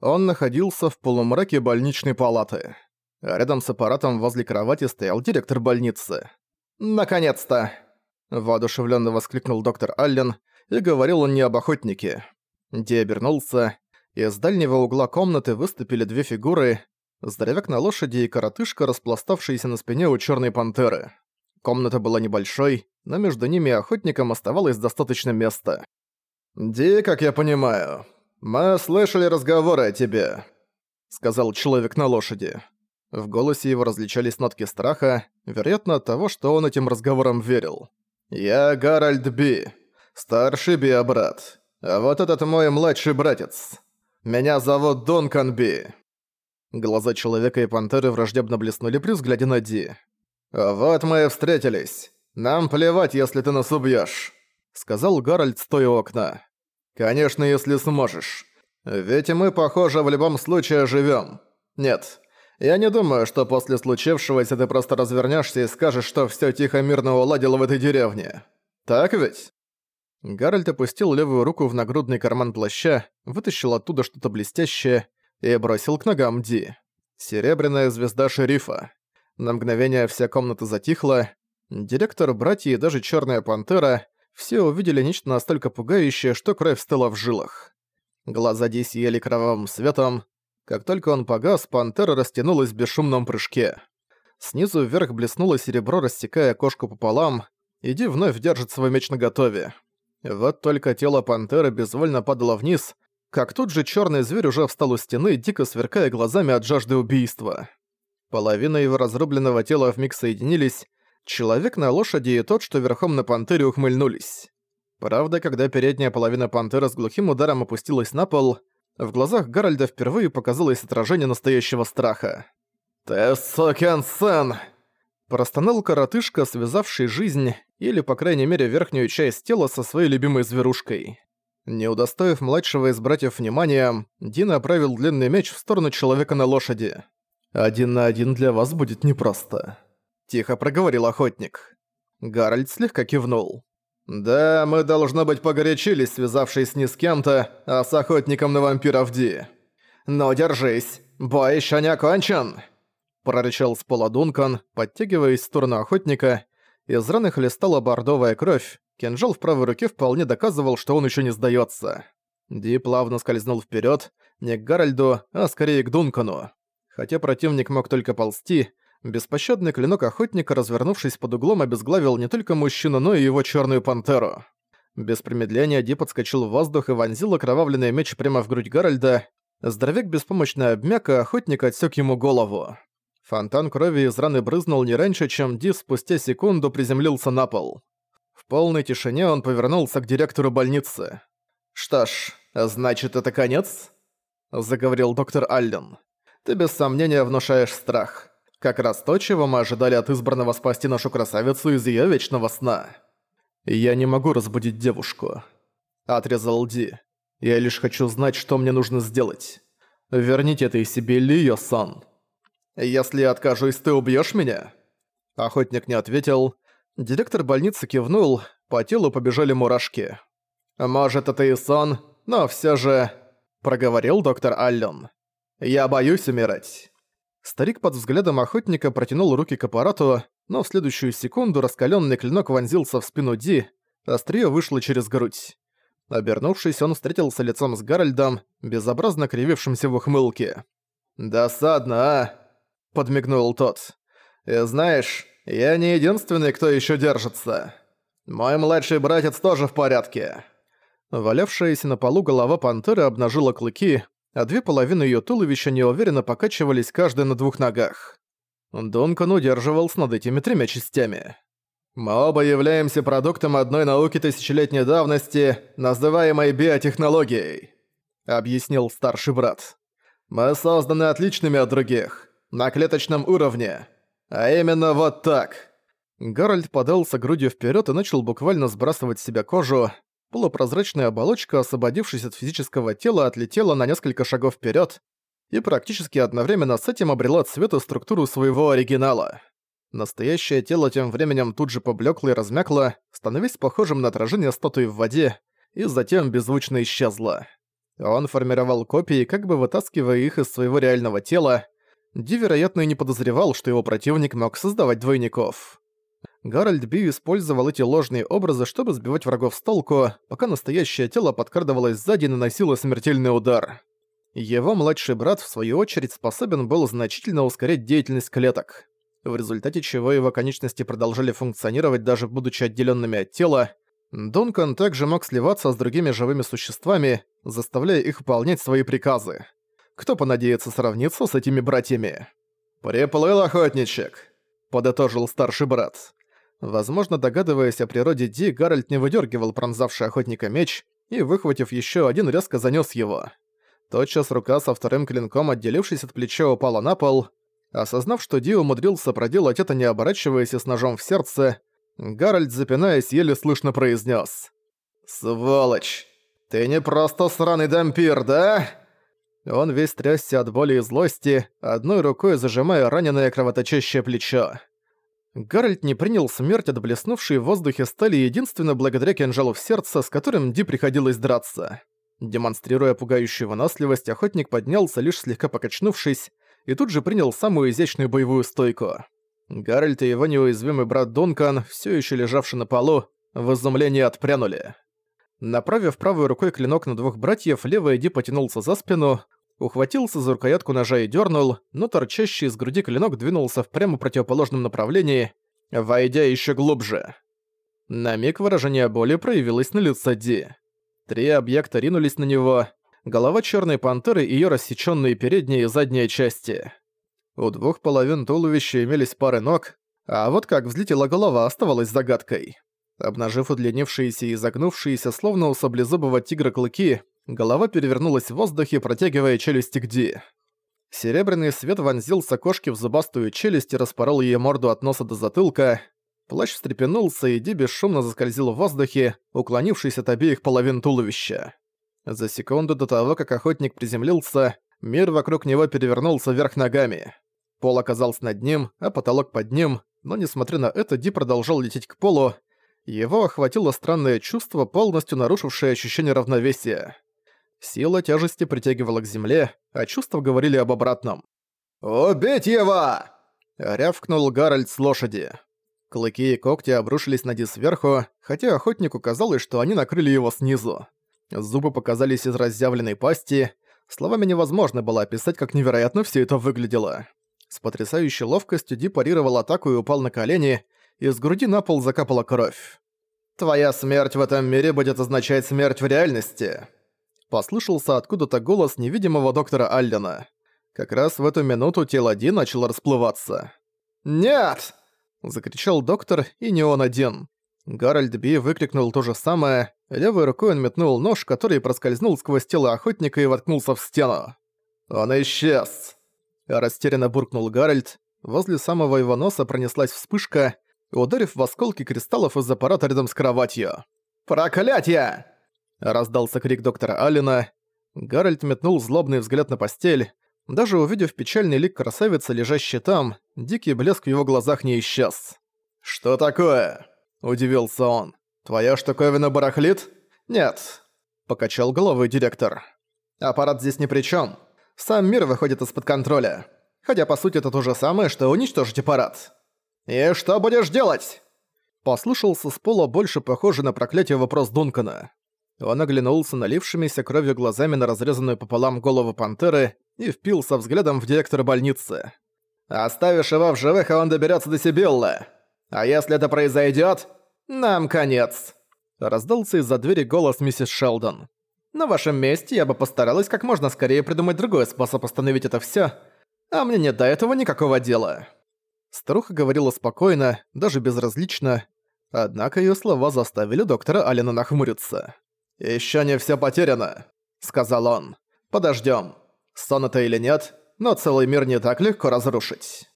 Он находился в полумраке больничной палаты. А рядом с аппаратом возле кровати стоял директор больницы. «Наконец-то!» – воодушевленно воскликнул доктор Аллен, и говорил он не об охотнике. Ди обернулся. Из дальнего угла комнаты выступили две фигуры – здоровяк на лошади и коротышка, распластавшиеся на спине у черной пантеры. Комната была небольшой, но между ними и охотником оставалось достаточно места. «Ди, как я понимаю, мы слышали разговоры о тебе», — сказал человек на лошади. В голосе его различались нотки страха, вероятно от того, что он этим разговорам верил. «Я Гарольд Би, старший Би-брат, а вот этот мой младший братец. Меня зовут Дункан Би». Глаза человека и пантеры враждебно блеснули при взгляде на Ди. «Вот мы и встретились. Нам плевать, если ты нас убьёшь», — сказал Гарольд, стоя у окна. «Конечно, если сможешь. Ведь мы, похоже, в любом случае живём. Нет, я не думаю, что после случившегося ты просто развернешься и скажешь, что всё тихо-мирно уладил в этой деревне. Так ведь?» Гарольд опустил левую руку в нагрудный карман плаща, вытащил оттуда что-то блестящее и бросил к ногам Ди. Серебряная звезда шерифа. На мгновение вся комната затихла. Директор, братья и даже Черная Пантера все увидели нечто настолько пугающее, что кровь стыла в жилах. Глаза Ди сияли кровавым светом. Как только он погас, Пантера растянулась в бесшумном прыжке. Снизу вверх блеснуло серебро, рассекая кошку пополам, и Ди вновь держит свой меч наготове. Вот только тело Пантеры безвольно падало вниз, как тут же черный зверь уже встал у стены, дико сверкая глазами от жажды убийства. Половина его разрубленного тела вмиг соединились, человек на лошади и тот, что верхом на пантере, ухмыльнулись. Правда, когда передняя половина пантеры с глухим ударом опустилась на пол, в глазах Гарольда впервые показалось отражение настоящего страха. «Ты сукин сын!» Простонал коротышка, связавший жизнь, или, по крайней мере, верхнюю часть тела со своей любимой зверушкой. Не удостоив младшего из братьев внимания, Дин направил длинный меч в сторону человека на лошади. «Один на один для вас будет непросто», — тихо проговорил охотник. Гарольд слегка кивнул. «Да, мы, должно быть, погорячились, связавшись не с кем-то, а с охотником на вампиров Ди. Но держись, бой еще не окончен!» Прорычал с пола Дункан, подтягиваясь в сторону охотника. Из раны хлестала бордовая кровь, кинжал в правой руке вполне доказывал, что он еще не сдается. Ди плавно скользнул вперед, не к Гарольду, а скорее к Дункану. Хотя противник мог только ползти, беспощадный клинок охотника, развернувшись под углом, обезглавил не только мужчину, но и его черную пантеру. Без промедления Ди подскочил в воздух и вонзил окровавленный меч прямо в грудь Гарольда. Здоровяк беспомощно обмяк, а охотник отсек ему голову. Фонтан крови из раны брызнул не раньше, чем Ди спустя секунду приземлился на пол. В полной тишине он повернулся к директору больницы. «Что ж, значит, это конец?» – заговорил доктор Аллен ты без сомнения внушаешь страх. Как раз то, чего мы ожидали от избранного спасти нашу красавицу из её вечного сна. «Я не могу разбудить девушку», — отрезал Ди. «Я лишь хочу знать, что мне нужно сделать. Верните этой себе Лио сон. Если я откажусь, ты убьёшь меня?» Охотник не ответил. Директор больницы кивнул, по телу побежали мурашки. «Может, это и сон, но всё же...» — проговорил доктор Аллен. «Я боюсь умирать». Старик под взглядом охотника протянул руки к аппарату, но в следующую секунду раскаленный клинок вонзился в спину Ди, острие вышло через грудь. Обернувшись, он встретился лицом с Гарольдом, безобразно кривившимся в ухмылке. «Досадно, а?» – подмигнул тот. «И знаешь, я не единственный, кто еще держится. Мой младший братец тоже в порядке». Валявшаяся на полу голова пантеры обнажила клыки, а две половины её туловища неуверенно покачивались каждая на двух ногах. Дункан удерживался над этими тремя частями. «Мы оба являемся продуктом одной науки тысячелетней давности, называемой биотехнологией», — объяснил старший брат. «Мы созданы отличными от других, на клеточном уровне. А именно вот так». Гарольд подался грудью вперед и начал буквально сбрасывать с себя кожу, Полупрозрачная оболочка, освободившись от физического тела, отлетела на несколько шагов вперед и практически одновременно с этим обрела цвет и структуру своего оригинала. Настоящее тело тем временем тут же поблекло и размякло, становясь похожим на отражение статуи в воде, и затем беззвучно исчезло. Он формировал копии, как бы вытаскивая их из своего реального тела. Ди, вероятно, и не подозревал, что его противник мог создавать двойников. Гарольд Би использовал эти ложные образы, чтобы сбивать врагов с толку, пока настоящее тело подкрадывалось сзади и наносило смертельный удар. Его младший брат, в свою очередь, способен был значительно ускорять деятельность клеток, в результате чего его конечности продолжали функционировать даже будучи отделенными от тела. Дункан также мог сливаться с другими живыми существами, заставляя их выполнять свои приказы. Кто понадеется сравниться с этими братьями? «Приплыл охотничек», — подытожил старший брат. Возможно, догадываясь о природе Ди, Гарольд не выдергивал пронзавший охотника меч и, выхватив еще один, резко занес его. Тотчас рука со вторым клинком, отделившись от плеча, упала на пол. Осознав, что Ди умудрился проделать это, не оборачиваясь с ножом в сердце, Гарольд, запинаясь, еле слышно произнес: «Сволочь! Ты не просто сраный дампир, да?» Он весь трясся от боли и злости, одной рукой зажимая раненое кровоточащее плечо. Гарольд не принял смерть от блеснувшей в воздухе стали единственно благодаря кинжалу в сердце, с которым Ди приходилось драться. Демонстрируя пугающую выносливость, охотник поднялся, лишь слегка покачнувшись, и тут же принял самую изящную боевую стойку. Гарольд и его неуязвимый брат Дункан, все еще лежавший на полу, в изумлении отпрянули. Направив правой рукой клинок на двух братьев, левый Ди потянулся за спину, ухватился за рукоятку ножа и дернул, но торчащий из груди клинок двинулся в прямо противоположном направлении, войдя еще глубже. На миг выражение боли проявилось на лице Ди. Три объекта ринулись на него, голова черной пантеры и ее рассеченные передние и задние части. У двух половин туловища имелись пары ног, а вот как взлетела голова оставалась загадкой. Обнажив удлинившиеся и изогнувшиеся, словно у саблезубого тигра клыки, Голова перевернулась в воздухе, протягивая челюсти к Ди. Серебряный свет вонзился кошке в зубастую челюсть и распорол ей морду от носа до затылка. Плащ встрепенулся, и Ди бесшумно заскользил в воздухе, уклонившись от обеих половин туловища. За секунду до того, как охотник приземлился, мир вокруг него перевернулся вверх ногами. Пол оказался над ним, а потолок под ним, но несмотря на это, Ди продолжал лететь к полу. Его охватило странное чувство, полностью нарушившее ощущение равновесия. Сила тяжести притягивала к земле, а чувства говорили об обратном. «Убить его!» — рявкнул Гарольд с лошади. Клыки и когти обрушились на Ди сверху, хотя охотнику казалось, что они накрыли его снизу. Зубы показались из разъявленной пасти. Словами невозможно было описать, как невероятно все это выглядело. С потрясающей ловкостью Ди парировал атаку и упал на колени, из груди на пол закапала кровь. «Твоя смерть в этом мире будет означать смерть в реальности», Послышался откуда-то голос невидимого доктора Аллена. Как раз в эту минуту тело Ди начало расплываться. «Нет!» – закричал доктор, и не он один. Гарольд Би выкрикнул то же самое, левой рукой он метнул нож, который проскользнул сквозь тело охотника и воткнулся в стену. «Он исчез!» Растерянно буркнул Гарольд. Возле самого его носа пронеслась вспышка, ударив в осколки кристаллов из аппарата рядом с кроватью. «Проклятье!» Раздался крик доктора Аллена. Гарольд метнул злобный взгляд на постель. Даже увидев печальный лик красавицы, лежащей там, дикий блеск в его глазах не исчез. «Что такое?» – удивился он. «Твоя штуковина барахлит?» «Нет», – покачал головой директор. «Аппарат здесь ни при чем. Сам мир выходит из-под контроля. Хотя, по сути, это то же самое, что уничтожить аппарат». «И что будешь делать?» Послышался с пола больше похожий на проклятие вопрос Дункана. Он оглянулся налившимися кровью глазами на разрезанную пополам голову пантеры и впился взглядом в директора больницы. «Оставишь его в живых, а он доберется до Сибиллы. А если это произойдет, нам конец!» Раздался из-за двери голос миссис Шелдон. «На вашем месте я бы постаралась как можно скорее придумать другой способ остановить это все, а мне нет до этого никакого дела». Старуха говорила спокойно, даже безразлично, однако ее слова заставили доктора Алина нахмуриться. «Ещё не всё потеряно», — сказал он. «Подождём. Сон это или нет, но целый мир не так легко разрушить».